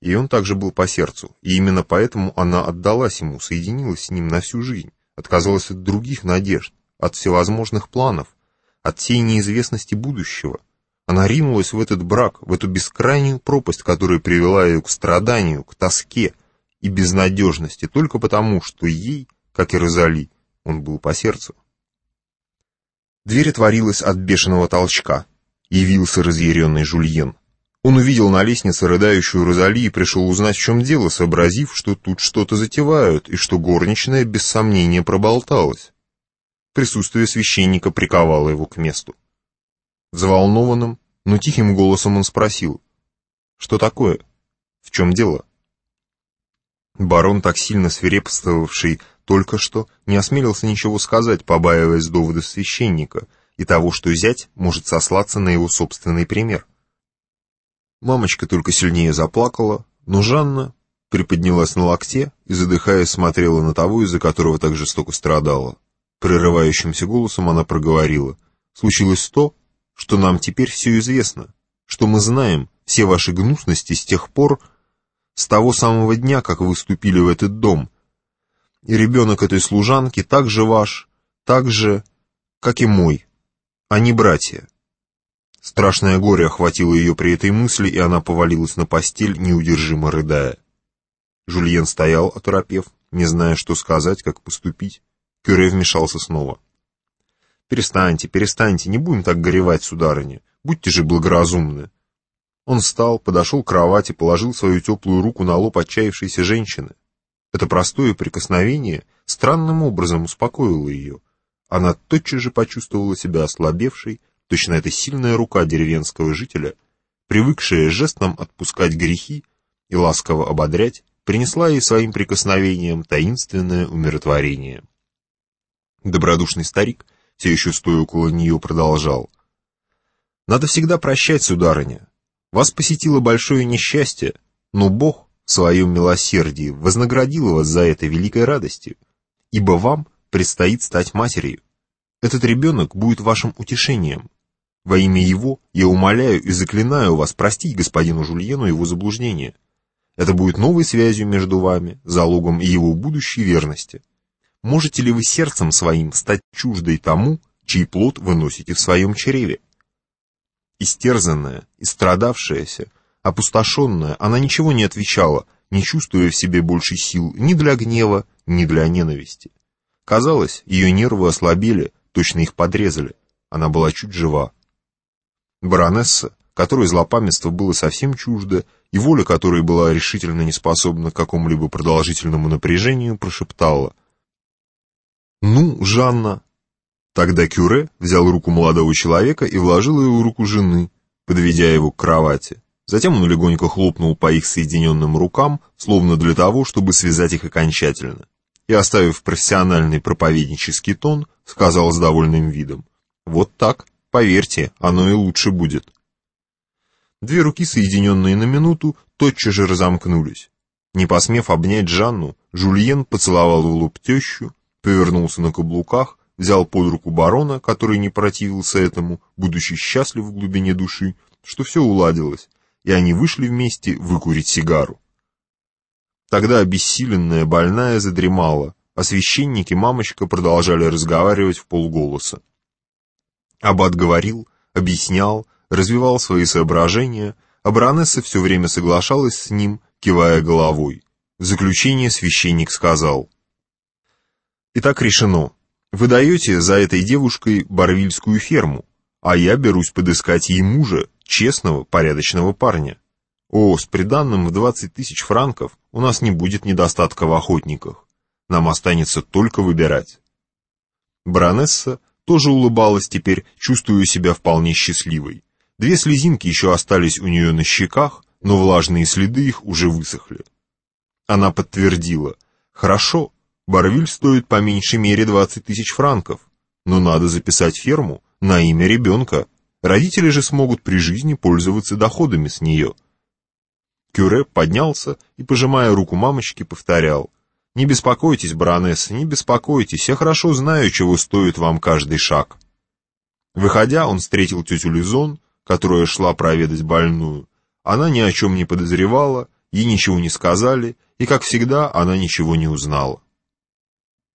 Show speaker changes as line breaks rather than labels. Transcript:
и он также был по сердцу, и именно поэтому она отдалась ему, соединилась с ним на всю жизнь, отказалась от других надежд, от всевозможных планов, от всей неизвестности будущего. Она ринулась в этот брак, в эту бескрайнюю пропасть, которая привела ее к страданию, к тоске и безнадежности, только потому, что ей, как и Розали, он был по сердцу. Дверь отворилась от бешеного толчка. Явился разъяренный Жульен. Он увидел на лестнице рыдающую Розали и пришел узнать, в чем дело, сообразив, что тут что-то затевают, и что горничная без сомнения проболталась. Присутствие священника приковало его к месту. Взволнованным, но тихим голосом он спросил, «Что такое? В чем дело?» Барон, так сильно свирепствовавший только что, не осмелился ничего сказать, побаиваясь доводов священника и того, что зять может сослаться на его собственный пример. Мамочка только сильнее заплакала, но Жанна приподнялась на локте и, задыхаясь, смотрела на того, из-за которого так жестоко страдала. Прерывающимся голосом она проговорила. «Случилось то, что нам теперь все известно, что мы знаем все ваши гнусности с тех пор, с того самого дня, как вы вступили в этот дом. И ребенок этой служанки так же ваш, так же, как и мой. Они братья». Страшное горе охватило ее при этой мысли, и она повалилась на постель, неудержимо рыдая. Жульен стоял, оторопев, не зная, что сказать, как поступить. Кюре вмешался снова. «Перестаньте, перестаньте, не будем так горевать, сударыня. Будьте же благоразумны». Он встал, подошел к кровати, положил свою теплую руку на лоб отчаявшейся женщины. Это простое прикосновение странным образом успокоило ее. Она тотчас же почувствовала себя ослабевшей, Точно эта сильная рука деревенского жителя, привыкшая жестом отпускать грехи и ласково ободрять, принесла ей своим прикосновением таинственное умиротворение. Добродушный старик, все еще стоя около нее, продолжал. «Надо всегда прощать, сударыня. Вас посетило большое несчастье, но Бог в своем милосердии вознаградил вас за это великой радостью, ибо вам предстоит стать матерью. Этот ребенок будет вашим утешением, во имя его я умоляю и заклинаю вас простить господину Жульену его заблуждение. Это будет новой связью между вами, залогом его будущей верности. Можете ли вы сердцем своим стать чуждой тому, чей плод вы носите в своем чреве? Истерзанная, истрадавшаяся, опустошенная, она ничего не отвечала, не чувствуя в себе больше сил ни для гнева, ни для ненависти. Казалось, ее нервы ослабели, точно их подрезали. Она была чуть жива. Баронесса, которой злопамятство было совсем чуждо, и воля которой была решительно неспособна к какому-либо продолжительному напряжению, прошептала. «Ну, Жанна!» Тогда Кюре взял руку молодого человека и вложил ее в руку жены, подведя его к кровати. Затем он легонько хлопнул по их соединенным рукам, словно для того, чтобы связать их окончательно. И, оставив профессиональный проповеднический тон, сказал с довольным видом. «Вот так, Поверьте, оно и лучше будет. Две руки, соединенные на минуту, тотчас же разомкнулись. Не посмев обнять Жанну, Жульен поцеловал в лоб тещу, повернулся на каблуках, взял под руку барона, который не противился этому, будучи счастлив в глубине души, что все уладилось, и они вышли вместе выкурить сигару. Тогда обессиленная, больная задремала, а священник и мамочка продолжали разговаривать в полголоса. Аббат говорил, объяснял, развивал свои соображения, а баронесса все время соглашалась с ним, кивая головой. В заключение священник сказал. «Итак решено. Вы даете за этой девушкой барвильскую ферму, а я берусь подыскать ей мужа, честного, порядочного парня. О, с приданным в двадцать тысяч франков у нас не будет недостатка в охотниках. Нам останется только выбирать». Баронесса тоже улыбалась теперь, чувствуя себя вполне счастливой. Две слезинки еще остались у нее на щеках, но влажные следы их уже высохли. Она подтвердила, «Хорошо, Барвиль стоит по меньшей мере 20 тысяч франков, но надо записать ферму на имя ребенка. Родители же смогут при жизни пользоваться доходами с нее». Кюре поднялся и, пожимая руку мамочки, повторял, «Не беспокойтесь, баронесса, не беспокойтесь, я хорошо знаю, чего стоит вам каждый шаг». Выходя, он встретил тетю Лизон, которая шла проведать больную. Она ни о чем не подозревала ей ничего не сказали, и, как всегда, она ничего не узнала.